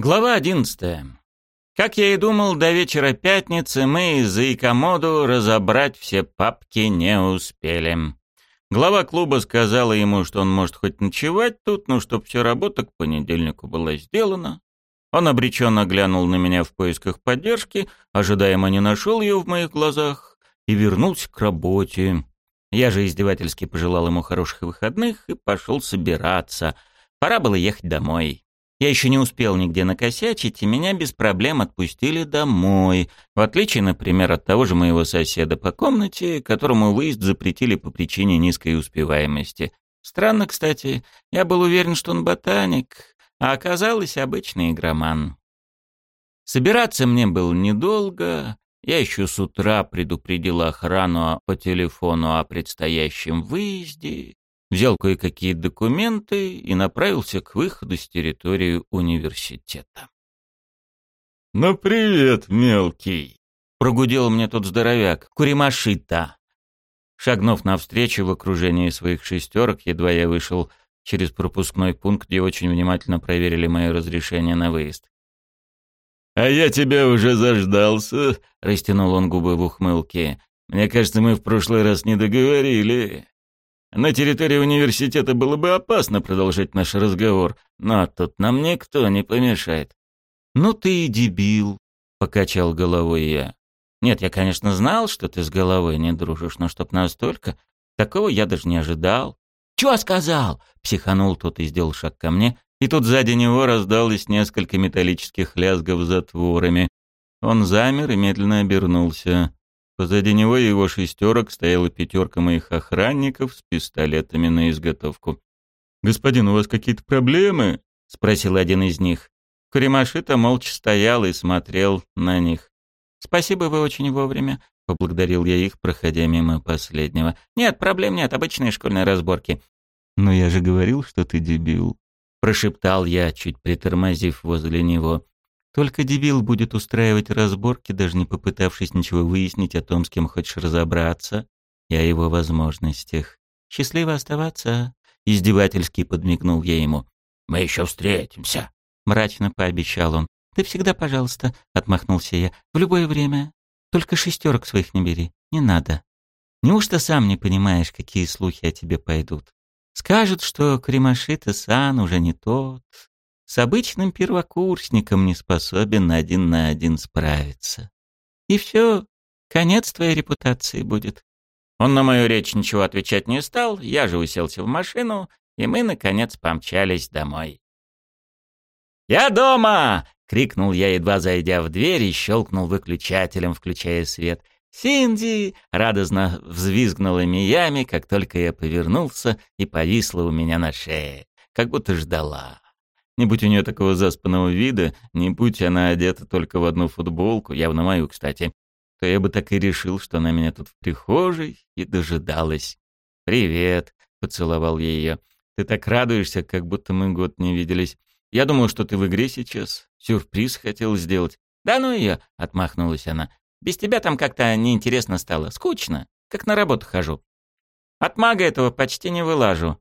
Глава одиннадцатая. Как я и думал, до вечера пятницы мы из-за икомоду разобрать все папки не успели. Глава клуба сказала ему, что он может хоть ночевать тут, но чтоб все работа к понедельнику была сделана. Он обреченно глянул на меня в поисках поддержки, ожидаемо не нашел ее в моих глазах, и вернулся к работе. Я же издевательски пожелал ему хороших выходных и пошел собираться. Пора было ехать домой. Я еще не успел нигде накосячить, и меня без проблем отпустили домой, в отличие, например, от того же моего соседа по комнате, которому выезд запретили по причине низкой успеваемости. Странно, кстати, я был уверен, что он ботаник, а оказалось обычный игроман. Собираться мне было недолго, я еще с утра предупредил охрану по телефону о предстоящем выезде, взял кое-какие документы и направился к выходу с территории университета. «Ну привет, мелкий!» — прогудел мне тот здоровяк, Куримашита. Шагнув навстречу в окружении своих шестерок, едва я вышел через пропускной пункт, где очень внимательно проверили мое разрешение на выезд. «А я тебя уже заждался», — растянул он губы в ухмылке. «Мне кажется, мы в прошлый раз не договорили. На территории университета было бы опасно продолжать наш разговор, но тут нам никто не помешает». «Ну ты и дебил», — покачал головой я. «Нет, я, конечно, знал, что ты с головой не дружишь, но чтоб настолько, такого я даже не ожидал». «Чего сказал?» — психанул тот и сделал шаг ко мне, и тут сзади него раздалось несколько металлических лязгов затворами. Он замер и медленно обернулся. Позади него и его шестерок стояла пятерка моих охранников с пистолетами на изготовку. «Господин, у вас какие-то проблемы?» — спросил один из них. Куримашита молча стоял и смотрел на них. «Спасибо, вы очень вовремя», — поблагодарил я их, проходя мимо последнего. «Нет, проблем нет, обычные школьные разборки». «Но я же говорил, что ты дебил», — прошептал я, чуть притормозив возле него. Только дебил будет устраивать разборки, даже не попытавшись ничего выяснить о том, с кем хочешь разобраться, и о его возможностях. Счастливо оставаться, издевательски подмигнул я ему. Мы еще встретимся, мрачно пообещал он. Ты всегда, пожалуйста, отмахнулся я. В любое время. Только шестерок своих не бери, не надо. Неужто сам не понимаешь, какие слухи о тебе пойдут? Скажут, что Кремашита-сан уже не тот, с обычным первокурсником не способен один на один справиться. И все, конец твоей репутации будет. Он на мою речь ничего отвечать не стал, я же уселся в машину, и мы, наконец, помчались домой. «Я дома!» — крикнул я, едва зайдя в дверь, и щелкнул выключателем, включая свет. «Синди!» — радостно взвизгнула Миями, как только я повернулся, и повисла у меня на шее, как будто ждала. Не будь у нее такого заспанного вида, не будь она одета только в одну футболку, явно мою, кстати, то я бы так и решил, что она меня тут в прихожей и дожидалась. «Привет», — поцеловал я ее. «Ты так радуешься, как будто мы год не виделись. Я думал, что ты в игре сейчас. Сюрприз хотел сделать». «Да ну ее», — отмахнулась она. «Без тебя там как-то неинтересно стало. Скучно, как на работу хожу. От мага этого почти не вылажу.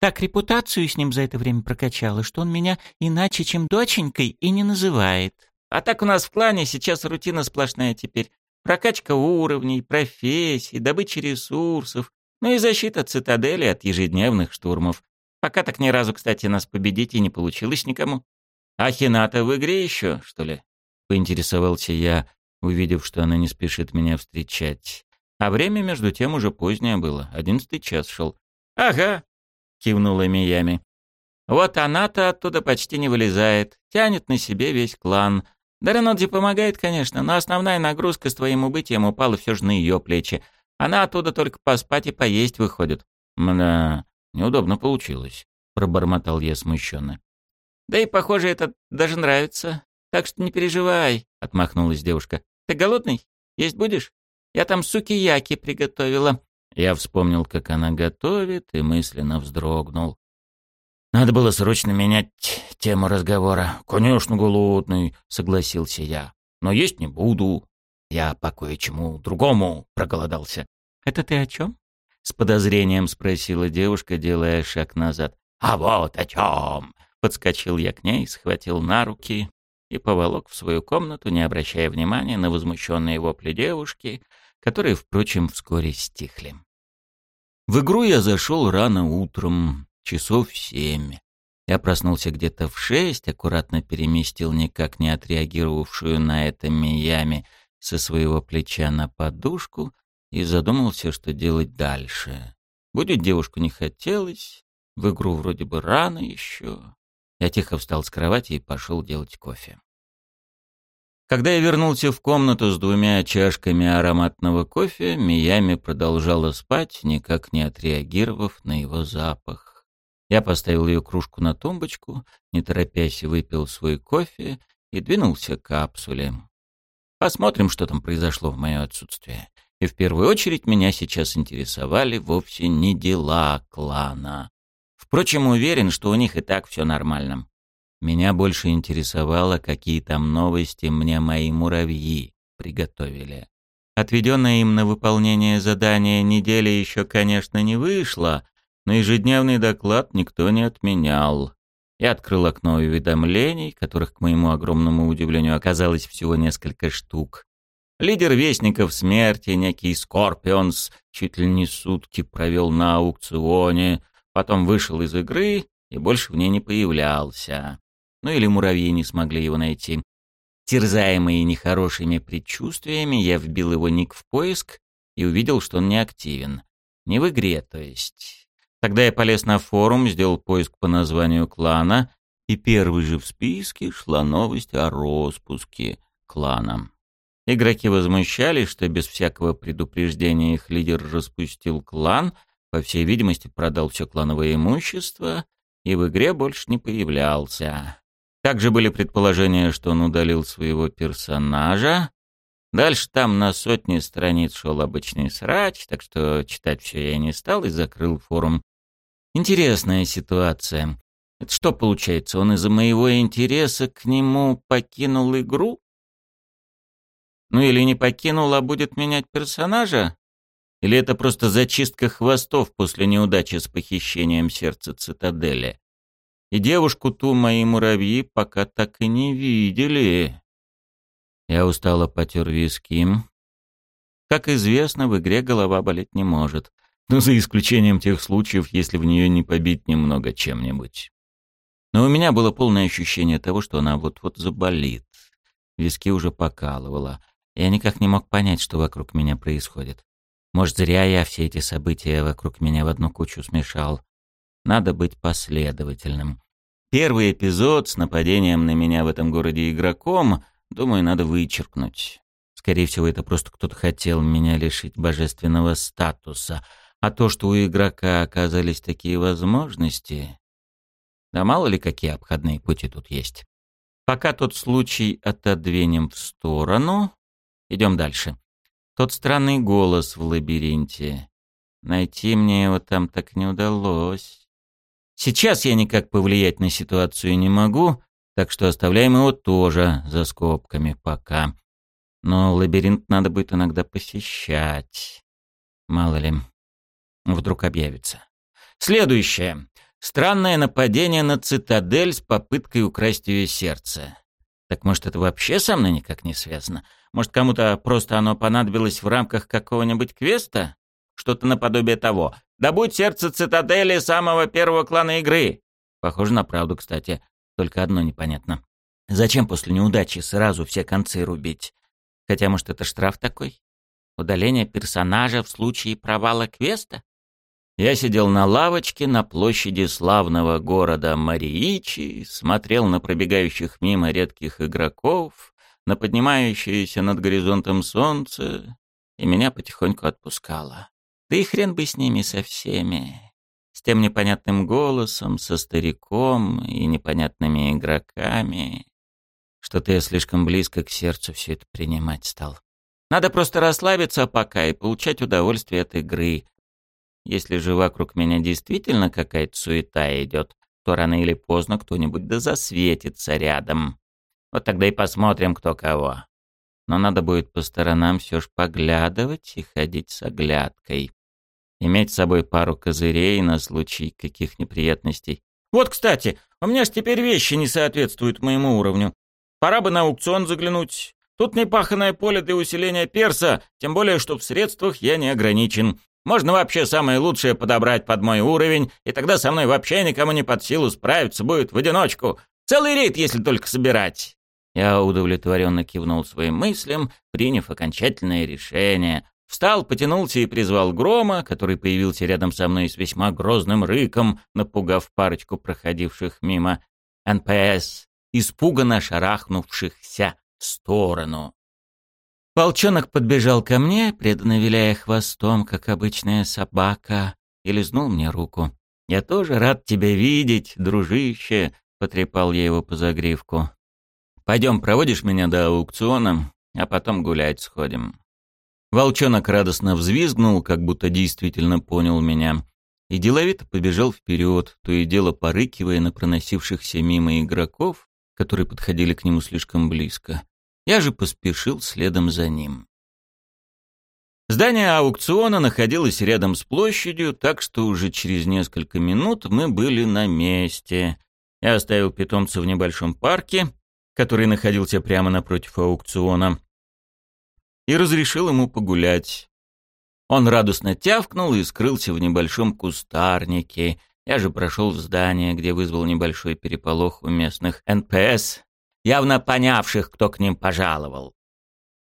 Так репутацию с ним за это время прокачала, что он меня иначе, чем доченькой, и не называет. А так у нас в клане сейчас рутина сплошная теперь. Прокачка уровней, профессий, добыча ресурсов, ну и защита цитадели от ежедневных штурмов. Пока так ни разу, кстати, нас победить и не получилось никому. А Хината в игре еще, что ли? Поинтересовался я, увидев, что она не спешит меня встречать. А время, между тем, уже позднее было, одиннадцатый час шел. «Ага, — кивнула Миями. «Вот она-то оттуда почти не вылезает, тянет на себе весь клан. Дареноди помогает, конечно, но основная нагрузка с твоим убытием упала все же на ее плечи. Она оттуда только поспать и поесть выходит». «Мда, неудобно получилось», — пробормотал я смущенно. «Да и, похоже, это даже нравится. Так что не переживай», — отмахнулась девушка. «Ты голодный? Есть будешь? Я там сукияки приготовила. Я вспомнил, как она готовит, и мысленно вздрогнул. Надо было срочно менять тему разговора. «Конечно, голодный», — согласился я. «Но есть не буду. Я по кое-чему другому проголодался». «Это ты о чем?» — с подозрением спросила девушка, делая шаг назад. «А вот о чем!» — подскочил я к ней, схватил на руки и поволок в свою комнату, не обращая внимания на возмущенные вопли девушки, которые, впрочем, вскоре стихли. В игру я зашел рано утром, часов семь. Я проснулся где-то в шесть, аккуратно переместил никак не отреагировавшую на это Миями со своего плеча на подушку и задумался, что делать дальше. Будет девушку не хотелось, в игру вроде бы рано еще. Я тихо встал с кровати и пошел делать кофе. Когда я вернулся в комнату с двумя чашками ароматного кофе, Миями продолжала спать, никак не отреагировав на его запах. Я поставил ее кружку на тумбочку, не торопясь выпил свой кофе и двинулся к капсуле. Посмотрим, что там произошло в мое отсутствие. И в первую очередь меня сейчас интересовали вовсе не дела клана. Впрочем, уверен, что у них и так все нормально. Меня больше интересовало, какие там новости мне мои муравьи приготовили. Отведенная им на выполнение задания недели еще, конечно, не вышла, но ежедневный доклад никто не отменял. Я открыл окно уведомлений, которых, к моему огромному удивлению, оказалось всего несколько штук. Лидер Вестников Смерти, некий Скорпионс, чуть ли не сутки провел на аукционе, потом вышел из игры и больше в ней не появлялся. Ну или муравьи не смогли его найти. Терзаемый нехорошими предчувствиями, я вбил его ник в поиск и увидел, что он не активен. Не в игре, то есть. Тогда я полез на форум, сделал поиск по названию клана, и первый же в списке шла новость о распуске клана. Игроки возмущались, что без всякого предупреждения их лидер распустил клан, по всей видимости, продал все клановое имущество и в игре больше не появлялся. Также были предположения, что он удалил своего персонажа. Дальше там на сотни страниц шел обычный срач, так что читать все я не стал и закрыл форум. Интересная ситуация. Это что получается, он из-за моего интереса к нему покинул игру? Ну или не покинул, а будет менять персонажа? Или это просто зачистка хвостов после неудачи с похищением сердца цитадели? И девушку ту мои муравьи пока так и не видели. Я устало потер виски. Как известно, в игре голова болеть не может. Ну, за исключением тех случаев, если в нее не побить немного чем-нибудь. Но у меня было полное ощущение того, что она вот-вот заболит. Виски уже покалывало. Я никак не мог понять, что вокруг меня происходит. Может, зря я все эти события вокруг меня в одну кучу смешал. Надо быть последовательным. Первый эпизод с нападением на меня в этом городе игроком, думаю, надо вычеркнуть. Скорее всего, это просто кто-то хотел меня лишить божественного статуса. А то, что у игрока оказались такие возможности... Да мало ли какие обходные пути тут есть. Пока тот случай отодвинем в сторону, Идем дальше. Тот странный голос в лабиринте. Найти мне его там так не удалось. Сейчас я никак повлиять на ситуацию не могу, так что оставляем его тоже за скобками пока. Но лабиринт надо будет иногда посещать. Мало ли, вдруг объявится. Следующее. Странное нападение на цитадель с попыткой украсть ее сердце. Так может, это вообще со мной никак не связано? Может, кому-то просто оно понадобилось в рамках какого-нибудь квеста? Что-то наподобие того. Да будь сердце цитадели самого первого клана игры. Похоже на правду, кстати. Только одно непонятно. Зачем после неудачи сразу все концы рубить? Хотя, может, это штраф такой? Удаление персонажа в случае провала квеста? Я сидел на лавочке на площади славного города Мариичи, смотрел на пробегающих мимо редких игроков, на поднимающееся над горизонтом солнце, и меня потихоньку отпускало. Да и хрен бы с ними со всеми. С тем непонятным голосом, со стариком и непонятными игроками. Что-то я слишком близко к сердцу все это принимать стал. Надо просто расслабиться пока и получать удовольствие от игры, если же вокруг меня действительно какая-то суета идет, то рано или поздно кто-нибудь да засветится рядом. Вот тогда и посмотрим, кто кого. Но надо будет по сторонам все ж поглядывать и ходить с оглядкой. Иметь с собой пару козырей на случай каких неприятностей. Вот, кстати, у меня ж теперь вещи не соответствуют моему уровню. Пора бы на аукцион заглянуть. Тут непаханное поле для усиления перса, тем более, что в средствах я не ограничен. Можно вообще самое лучшее подобрать под мой уровень, и тогда со мной вообще никому не под силу справиться будет в одиночку. Целый рейд, если только собирать. Я удовлетворенно кивнул своим мыслям, приняв окончательное решение. Встал, потянулся и призвал грома, который появился рядом со мной с весьма грозным рыком, напугав парочку проходивших мимо НПС, испуганно шарахнувшихся в сторону. Волчонок подбежал ко мне, преданно виляя хвостом, как обычная собака, и лизнул мне руку. «Я тоже рад тебя видеть, дружище», — потрепал я его по загривку. «Пойдем, проводишь меня до аукциона, а потом гулять сходим». Волчонок радостно взвизгнул, как будто действительно понял меня, и деловито побежал вперед, то и дело порыкивая на проносившихся мимо игроков, которые подходили к нему слишком близко. Я же поспешил следом за ним. Здание аукциона находилось рядом с площадью, так что уже через несколько минут мы были на месте. Я оставил питомца в небольшом парке, который находился прямо напротив аукциона, и разрешил ему погулять. Он радостно тявкнул и скрылся в небольшом кустарнике. Я же прошел в здание, где вызвал небольшой переполох у местных НПС, явно понявших, кто к ним пожаловал.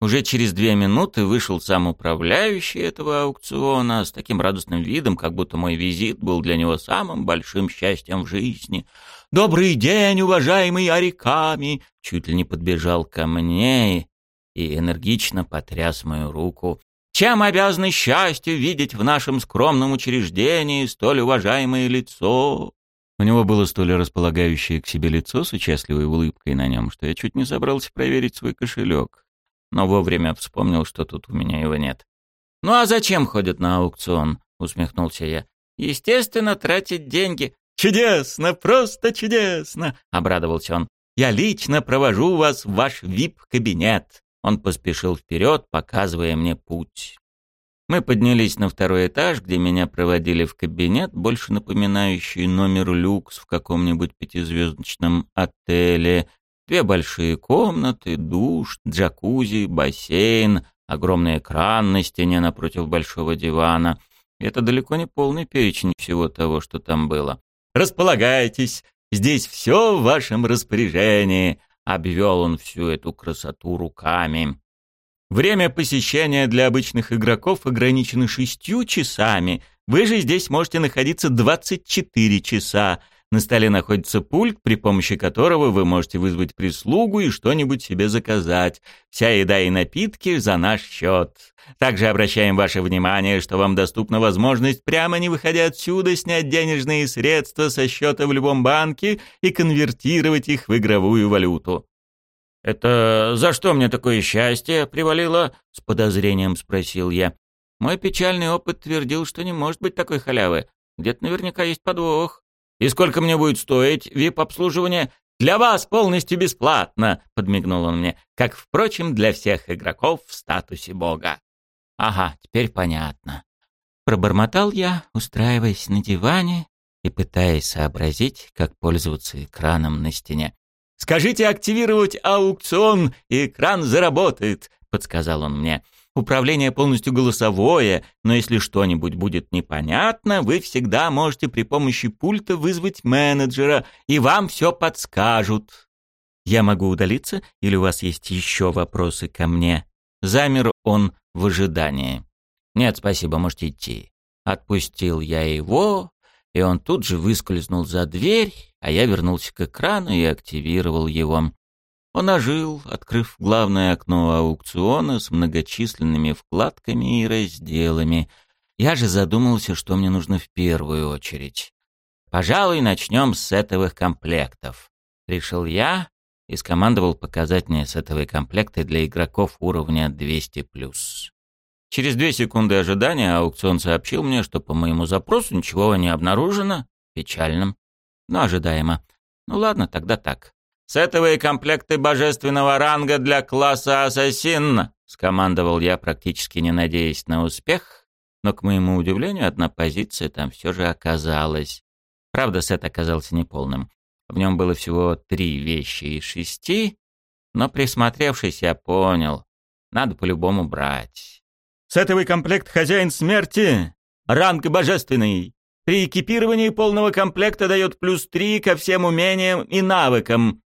Уже через две минуты вышел сам управляющий этого аукциона с таким радостным видом, как будто мой визит был для него самым большим счастьем в жизни. «Добрый день, уважаемый Ариками!» Чуть ли не подбежал ко мне и энергично потряс мою руку. «Чем обязаны счастью видеть в нашем скромном учреждении столь уважаемое лицо?» У него было столь располагающее к себе лицо с участливой улыбкой на нем, что я чуть не собрался проверить свой кошелек. Но вовремя вспомнил, что тут у меня его нет. «Ну а зачем ходят на аукцион?» — усмехнулся я. «Естественно, тратить деньги». «Чудесно, просто чудесно!» — обрадовался он. «Я лично провожу вас в ваш вип-кабинет». Он поспешил вперед, показывая мне путь. Мы поднялись на второй этаж, где меня проводили в кабинет, больше напоминающий номер люкс в каком-нибудь пятизвездочном отеле. Две большие комнаты, душ, джакузи, бассейн, огромный экран на стене напротив большого дивана. Это далеко не полный перечень всего того, что там было. «Располагайтесь, здесь все в вашем распоряжении», — обвел он всю эту красоту руками. Время посещения для обычных игроков ограничено шестью часами. Вы же здесь можете находиться 24 часа. На столе находится пульт, при помощи которого вы можете вызвать прислугу и что-нибудь себе заказать. Вся еда и напитки за наш счет. Также обращаем ваше внимание, что вам доступна возможность, прямо не выходя отсюда, снять денежные средства со счета в любом банке и конвертировать их в игровую валюту. «Это за что мне такое счастье привалило?» — с подозрением спросил я. Мой печальный опыт твердил, что не может быть такой халявы. Где-то наверняка есть подвох. «И сколько мне будет стоить вип-обслуживание?» «Для вас полностью бесплатно», — подмигнул он мне, как, впрочем, для всех игроков в статусе бога. «Ага, теперь понятно». Пробормотал я, устраиваясь на диване и пытаясь сообразить, как пользоваться экраном на стене. «Скажите активировать аукцион, и экран заработает», — подсказал он мне. «Управление полностью голосовое, но если что-нибудь будет непонятно, вы всегда можете при помощи пульта вызвать менеджера, и вам все подскажут». «Я могу удалиться, или у вас есть еще вопросы ко мне?» Замер он в ожидании. «Нет, спасибо, можете идти». Отпустил я его, и он тут же выскользнул за дверь, а я вернулся к экрану и активировал его. Он ожил, открыв главное окно аукциона с многочисленными вкладками и разделами. Я же задумался, что мне нужно в первую очередь. «Пожалуй, начнем с сетовых комплектов», — решил я и скомандовал показать мне сетовые комплекты для игроков уровня 200+. Через две секунды ожидания аукцион сообщил мне, что по моему запросу ничего не обнаружено. Печальным, но ожидаемо. Ну ладно, тогда так. «Сетовые комплекты божественного ранга для класса ассасин», — скомандовал я, практически не надеясь на успех, но, к моему удивлению, одна позиция там все же оказалась. Правда, сет оказался неполным. В нем было всего три вещи из шести, Но присмотревшись, я понял. Надо по-любому брать. Сетовый комплект «Хозяин смерти» — ранг божественный. При экипировании полного комплекта дает плюс 3 ко всем умениям и навыкам.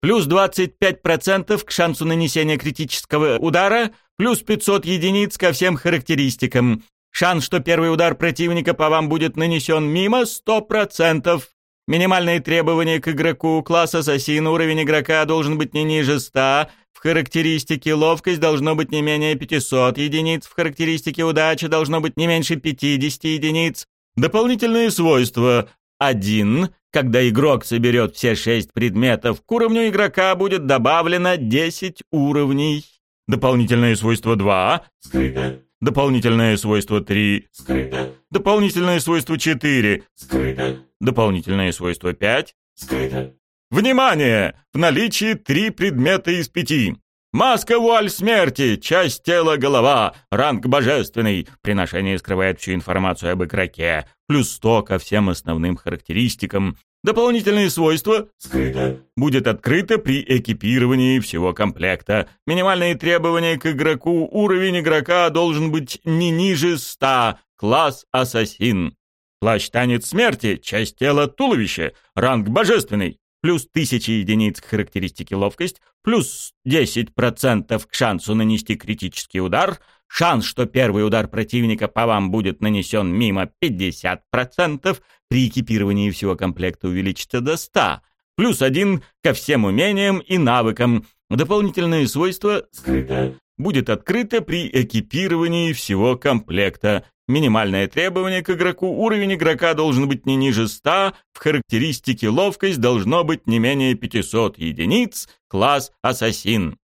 Плюс 25% к шансу нанесения критического удара, плюс 500 единиц ко всем характеристикам. Шанс, что первый удар противника по вам будет нанесен мимо, 100%. Минимальные требования к игроку. Класс ассасин. Уровень игрока должен быть не ниже 100. В характеристике ловкость должно быть не менее 500 единиц. В характеристике удача должно быть не меньше 50 единиц. Дополнительные свойства. 1. Когда игрок соберет все 6 предметов, к уровню игрока будет добавлено 10 уровней. Дополнительные свойства 2. Скрыто. Дополнительное свойство 3. Скрыто. Дополнительное свойство 4. Скрыто. Дополнительное свойство 5. Скрыто. Внимание! В наличии три предмета из пяти. Маска вуаль смерти, часть тела голова, ранг божественный. Приношение скрывает всю информацию об игроке. Плюс 100 ко всем основным характеристикам. Дополнительные свойства «Скрыто» будет открыто при экипировании всего комплекта. Минимальные требования к игроку. Уровень игрока должен быть не ниже 100. Класс «Ассасин». Плащ-танец смерти, часть тела туловища, ранг божественный. Плюс 1000 единиц к характеристике ловкость, плюс 10% к шансу нанести критический удар – Шанс, что первый удар противника по вам будет нанесен мимо 50%, при экипировании всего комплекта увеличится до 100. Плюс один ко всем умениям и навыкам. Дополнительные свойства «Скрыто» будет открыто при экипировании всего комплекта. Минимальное требование к игроку. Уровень игрока должен быть не ниже 100. В характеристике ловкость должно быть не менее 500 единиц. Класс «Ассасин».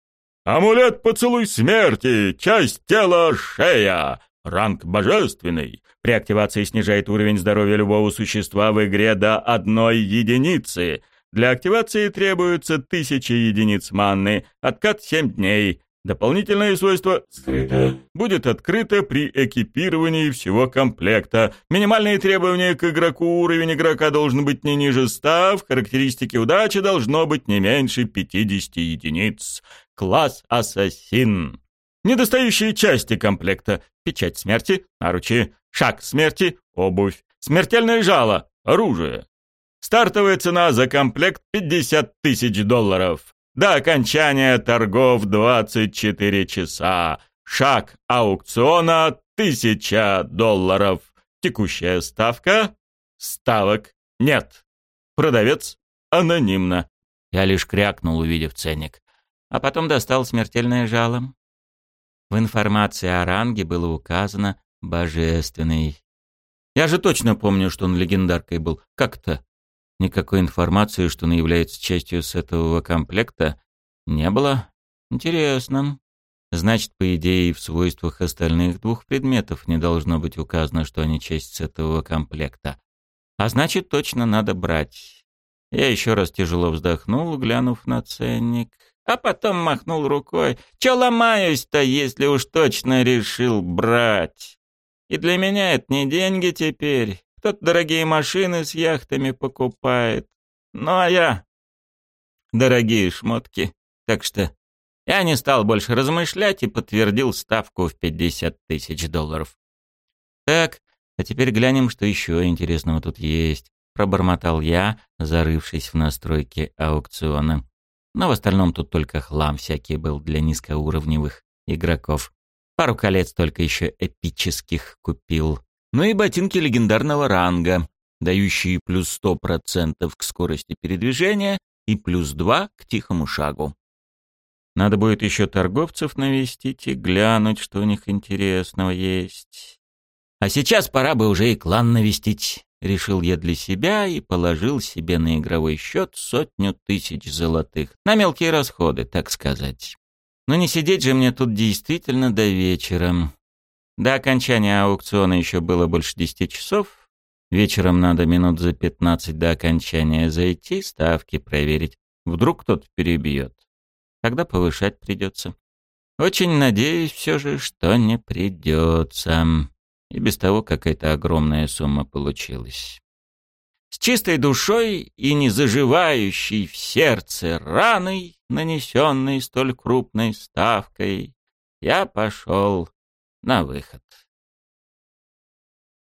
Амулет поцелуй смерти, часть тела шея, ранг божественный. При активации снижает уровень здоровья любого существа в игре до одной единицы. Для активации требуется тысяча единиц манны, откат 7 дней. Дополнительное свойство «Скрыто» будет открыто при экипировании всего комплекта. Минимальные требования к игроку. Уровень игрока должен быть не ниже 100, в характеристике удачи должно быть не меньше 50 единиц. Класс «Ассасин». Недостающие части комплекта. Печать смерти, наручи, шаг смерти, обувь, смертельное жало, оружие. Стартовая цена за комплект 50 тысяч долларов. До окончания торгов 24 часа. Шаг аукциона 1000 долларов. Текущая ставка? Ставок нет. Продавец анонимно. Я лишь крякнул, увидев ценник. А потом достал смертельное жало. В информации о ранге было указано «божественный». Я же точно помню, что он легендаркой был. Как-то Никакой информации, что он является частью сетового комплекта, не было. Интересно. Значит, по идее, в свойствах остальных двух предметов не должно быть указано, что они часть сетового комплекта. А значит, точно надо брать. Я еще раз тяжело вздохнул, глянув на ценник, а потом махнул рукой. «Че ломаюсь-то, если уж точно решил брать? И для меня это не деньги теперь, кто-то дорогие машины с яхтами покупает. Ну а я... Дорогие шмотки. Так что я не стал больше размышлять и подтвердил ставку в 50 тысяч долларов. Так, а теперь глянем, что еще интересного тут есть. Пробормотал я, зарывшись в настройки аукциона. Но в остальном тут только хлам всякий был для низкоуровневых игроков. Пару колец только еще эпических купил но и ботинки легендарного ранга, дающие плюс 100% к скорости передвижения и плюс 2 к тихому шагу. Надо будет еще торговцев навестить и глянуть, что у них интересного есть. А сейчас пора бы уже и клан навестить, решил я для себя и положил себе на игровой счет сотню тысяч золотых. На мелкие расходы, так сказать. Но не сидеть же мне тут действительно до вечера. До окончания аукциона еще было больше десяти часов. Вечером надо минут за пятнадцать до окончания зайти, ставки проверить. Вдруг кто-то перебьет. Тогда повышать придется. Очень надеюсь все же, что не придется. И без того какая-то огромная сумма получилась. С чистой душой и не заживающей в сердце раной нанесенный столь крупной ставкой, я пошел на выход.